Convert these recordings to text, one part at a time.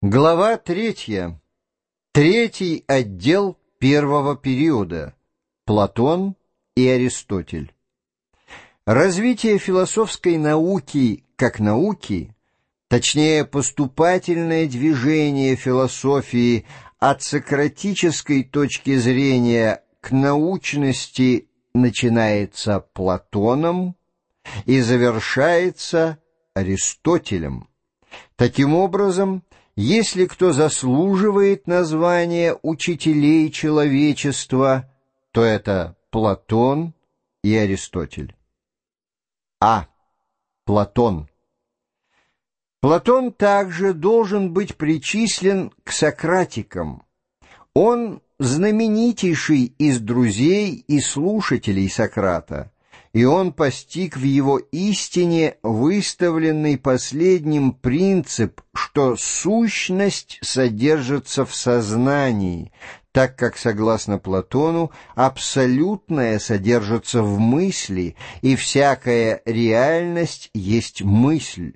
Глава третья. Третий отдел первого периода. Платон и Аристотель. Развитие философской науки как науки, точнее поступательное движение философии от сократической точки зрения к научности начинается Платоном и завершается Аристотелем. Таким образом, если кто заслуживает названия учителей человечества, то это Платон и Аристотель. А. Платон. Платон также должен быть причислен к сократикам. Он знаменитейший из друзей и слушателей Сократа и он постиг в его истине выставленный последним принцип, что сущность содержится в сознании, так как, согласно Платону, абсолютное содержится в мысли, и всякая реальность есть мысль.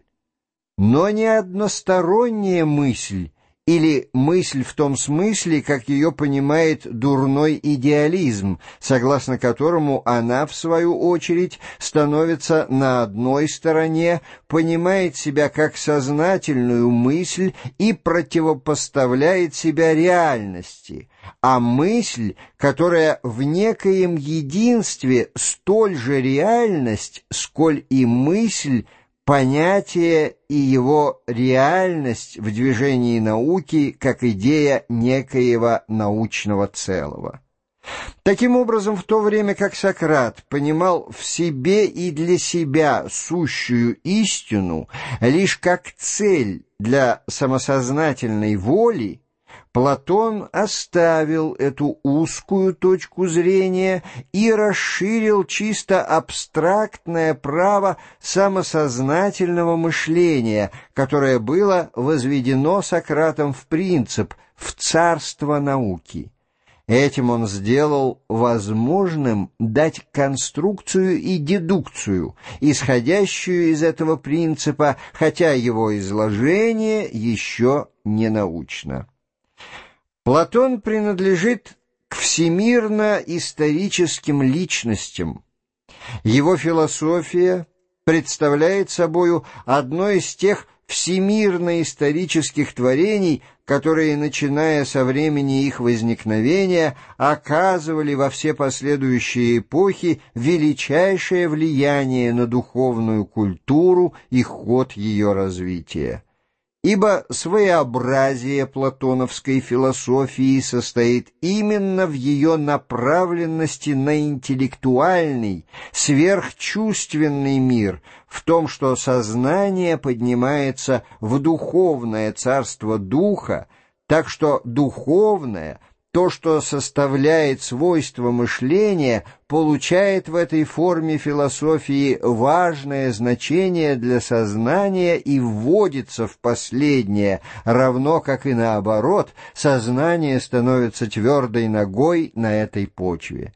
Но не односторонняя мысль, или мысль в том смысле, как ее понимает дурной идеализм, согласно которому она, в свою очередь, становится на одной стороне, понимает себя как сознательную мысль и противопоставляет себя реальности, а мысль, которая в некоем единстве столь же реальность, сколь и мысль, понятие и его реальность в движении науки как идея некоего научного целого. Таким образом, в то время как Сократ понимал в себе и для себя сущую истину лишь как цель для самосознательной воли, Платон оставил эту узкую точку зрения и расширил чисто абстрактное право самосознательного мышления, которое было возведено Сократом в принцип, в царство науки. Этим он сделал возможным дать конструкцию и дедукцию, исходящую из этого принципа, хотя его изложение еще не научно. Платон принадлежит к всемирно-историческим личностям. Его философия представляет собою одно из тех всемирно-исторических творений, которые, начиная со времени их возникновения, оказывали во все последующие эпохи величайшее влияние на духовную культуру и ход ее развития. Ибо своеобразие платоновской философии состоит именно в ее направленности на интеллектуальный, сверхчувственный мир, в том, что сознание поднимается в духовное царство духа, так что духовное — то, что составляет свойства мышления, получает в этой форме философии важное значение для сознания и вводится в последнее, равно как и наоборот, сознание становится твердой ногой на этой почве.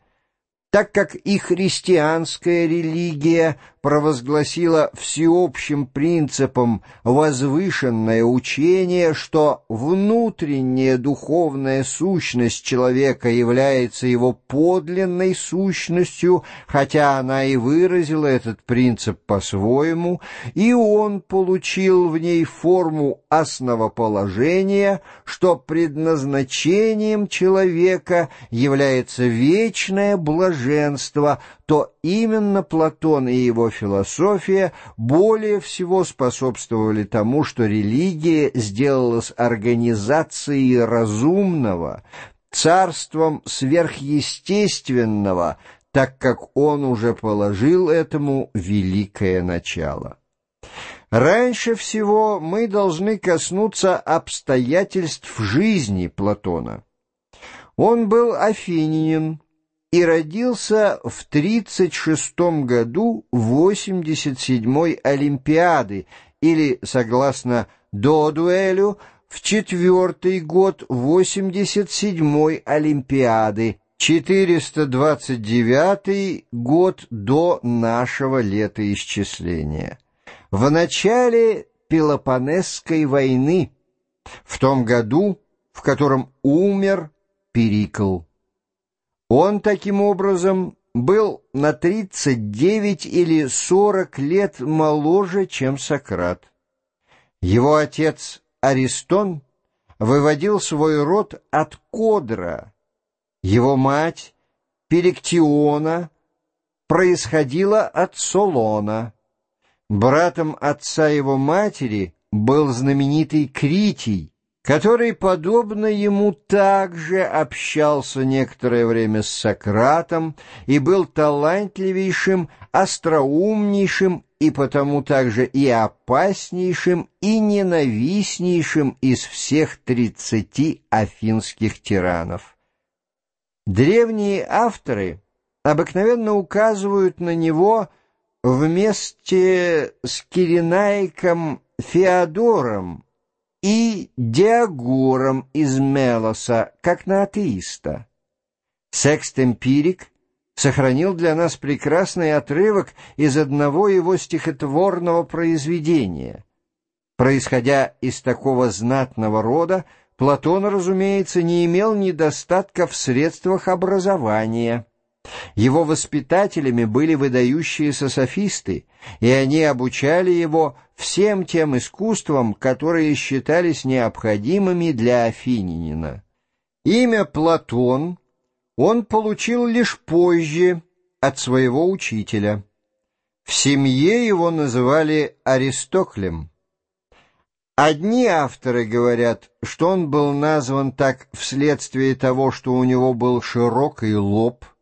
Так как и христианская религия провозгласила всеобщим принципом возвышенное учение, что внутренняя духовная сущность человека является его подлинной сущностью, хотя она и выразила этот принцип по-своему, и он получил в ней форму основоположения, что предназначением человека является вечное блаженство, то именно Платон и его философия более всего способствовали тому, что религия сделалась организацией разумного, царством сверхъестественного, так как он уже положил этому великое начало. Раньше всего мы должны коснуться обстоятельств жизни Платона. Он был афининин, и родился в 36 году 87-й Олимпиады, или, согласно Додуэлю, в четвертый год 87-й Олимпиады, 429 год до нашего летоисчисления. В начале Пелопонесской войны в том году, в котором умер Перикл. Он таким образом был на 39 или 40 лет моложе, чем Сократ. Его отец Аристон выводил свой род от Кодра. Его мать Перектиона происходила от Солона. Братом отца его матери был знаменитый Критий, который, подобно ему, также общался некоторое время с Сократом и был талантливейшим, остроумнейшим и потому также и опаснейшим, и ненавистнейшим из всех тридцати афинских тиранов. Древние авторы обыкновенно указывают на него вместе с Киренаиком Феодором и Диагором из Мелоса, как на атеиста. Секст-эмпирик сохранил для нас прекрасный отрывок из одного его стихотворного произведения. Происходя из такого знатного рода, Платон, разумеется, не имел недостатка в средствах образования. Его воспитателями были выдающиеся софисты, и они обучали его всем тем искусствам, которые считались необходимыми для афининина. Имя Платон он получил лишь позже от своего учителя. В семье его называли Аристоклем. Одни авторы говорят, что он был назван так вследствие того, что у него был широкий лоб –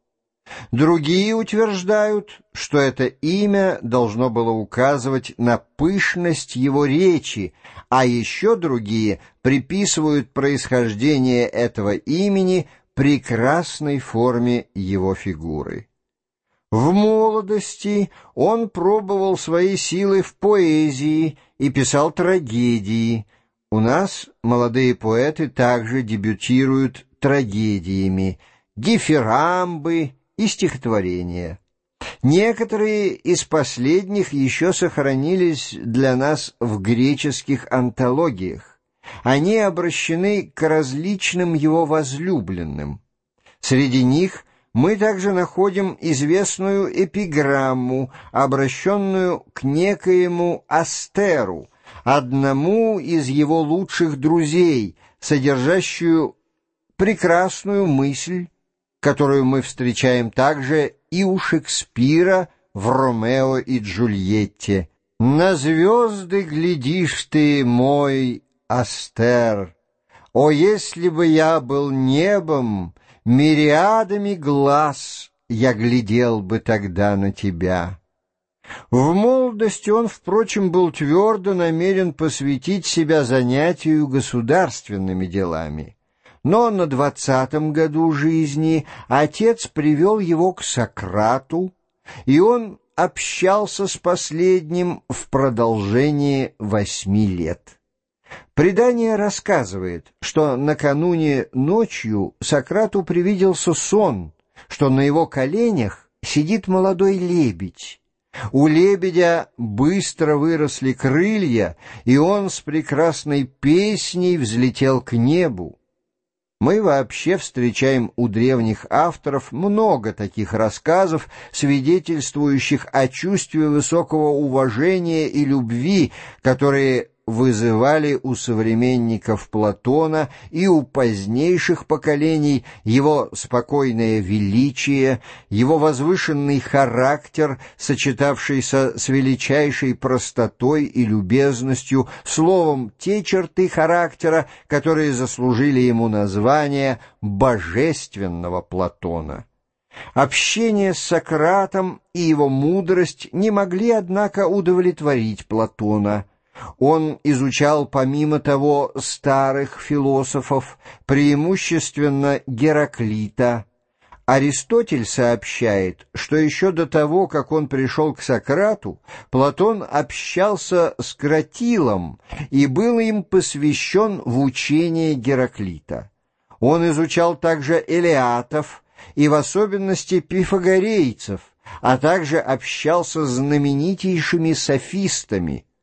Другие утверждают, что это имя должно было указывать на пышность его речи, а еще другие приписывают происхождение этого имени прекрасной форме его фигуры. В молодости он пробовал свои силы в поэзии и писал трагедии. У нас молодые поэты также дебютируют трагедиями, дифирамбы и стихотворения. Некоторые из последних еще сохранились для нас в греческих антологиях. Они обращены к различным его возлюбленным. Среди них мы также находим известную эпиграмму, обращенную к некоему Астеру, одному из его лучших друзей, содержащую прекрасную мысль, которую мы встречаем также и у Шекспира в «Ромео и Джульетте». «На звезды глядишь ты, мой Астер, о, если бы я был небом, мириадами глаз я глядел бы тогда на тебя». В молодости он, впрочем, был твердо намерен посвятить себя занятию государственными делами. Но на двадцатом году жизни отец привел его к Сократу, и он общался с последним в продолжении восьми лет. Предание рассказывает, что накануне ночью Сократу привиделся сон, что на его коленях сидит молодой лебедь. У лебедя быстро выросли крылья, и он с прекрасной песней взлетел к небу. Мы вообще встречаем у древних авторов много таких рассказов, свидетельствующих о чувстве высокого уважения и любви, которые вызывали у современников Платона и у позднейших поколений его спокойное величие, его возвышенный характер, сочетавшийся с величайшей простотой и любезностью, словом, те черты характера, которые заслужили ему название «божественного Платона». Общение с Сократом и его мудрость не могли, однако, удовлетворить Платона – он изучал, помимо того, старых философов, преимущественно Гераклита. Аристотель сообщает, что еще до того, как он пришел к Сократу, Платон общался с Кратилом и был им посвящен в учение Гераклита. Он изучал также элеатов и в особенности пифагорейцев, а также общался с знаменитейшими софистами –